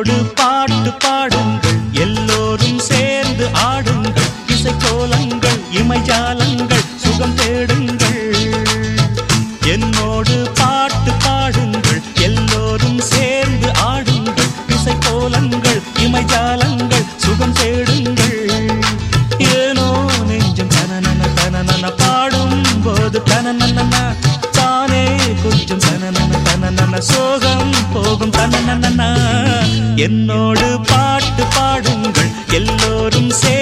என்னோடு பாட்டு பாடுங்கள். எல்லோரும் சேர்ந்து ஆடுங்கள். இசை கோலங்கள் இமைஜாலங்கள் சுகம் தேடுங்கள். என்னோடு பாட்டு பாடுங்கள். எல்லோரும் சேர்ந்து ஆடுங்கள். இசை கோலங்கள் இமைஜாலங்கள் சுகம் தேடுங்கள். ஏனோ நெஞ்சம் தனநன தனநன பாடும் போது தனநன தானே கொஞ்சம் தனநன தனநன சோகம். போகும். தனநன்னா என்னோடு பாட்டு பாடுங்கள். எல்லோரும் சே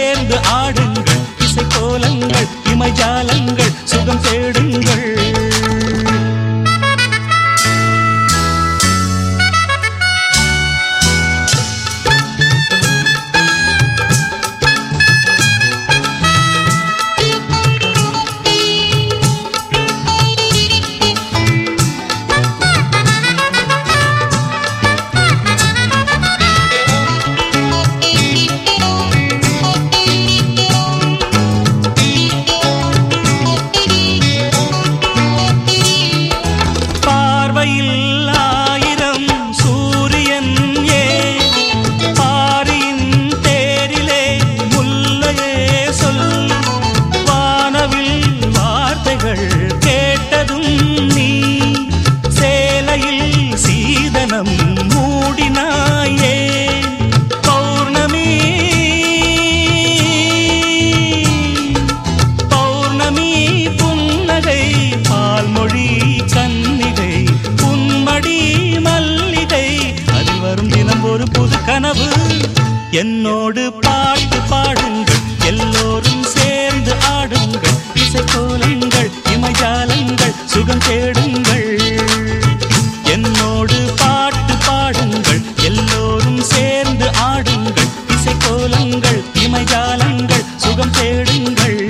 கனவு. என்னோடு பாட்டு பாடுங்கள். எல்லோரும் சேர்ந்து ஆடுங்கள். இசைக்கோலங்கள் இமைஜாலங்கள் சுகம் தேடுங்கள். என்னோடு பாட்டு பாடுங்கள். எல்லோரும் சேர்ந்து ஆடுங்கள். இசைக்கோலங்கள் இமைஜாலங்கள் சுகம் தேடுங்கள்.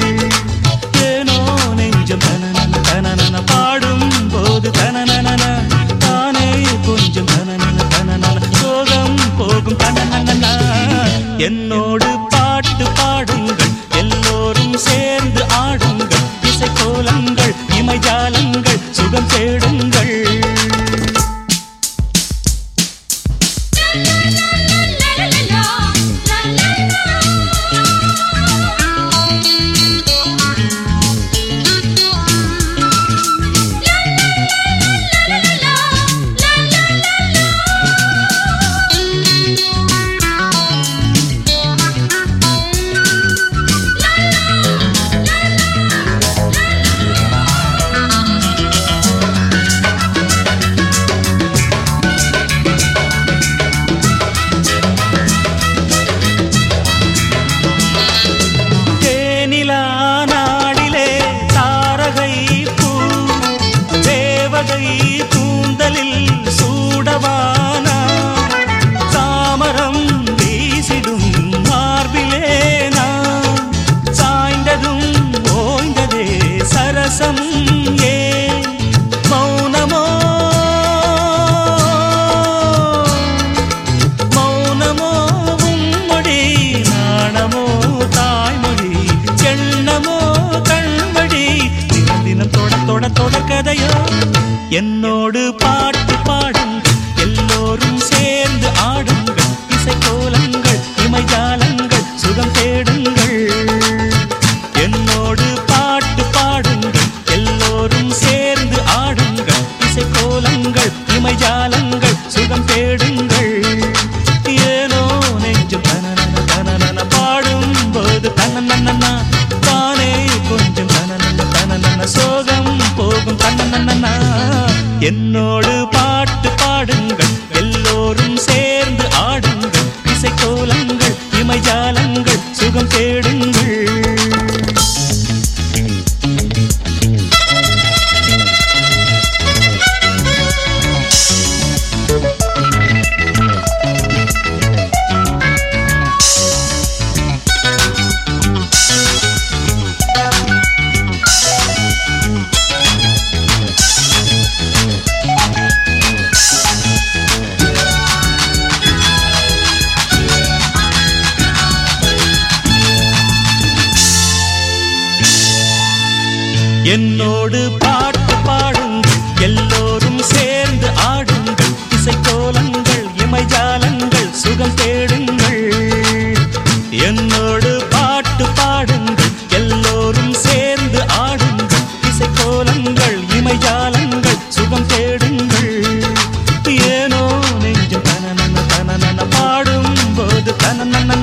என்னோடு பாட்டு பாடுங்கள். எல்லோரும் சேர்ந்து ஆடுங்கள். இசை கோலங்கள் இமைஜாலங்கள் சுகம் தேடுங்கள். சரசம் ஏ மௌனமோ மௌனமோ உம்மொழி நாணமோ தாய்மொழி எண்ணமோ கண்மொழி தினம் தினம் தொட தொட தொட கதையோ என்னோடு என்னோடு பாட்டு பாடுங்கள். எல்லோரும் சேர்ந்து ஆடுங்கள். இசைக்கோலங்கள் இமைஜாலங்கள் சுகம் தேடுங்கள். என்னோடு பாட்டு பாடுங்கள். எல்லோரும் சேர்ந்து ஆடுங்கள். இசைக்கோலங்கள் இமைஜாலங்கள் சுகம் தேடுங்கள். என்னோடு பாட்டு பாடுங்கள். எல்லோரும் சேர்ந்து ஆடுங்கள். இசைக்கோலங்கள் இமைஜாலங்கள் சுகம் தேடுங்கள். ஏனோ நெஞ்சம் தன தனனன பாடும் போது தனனன தானே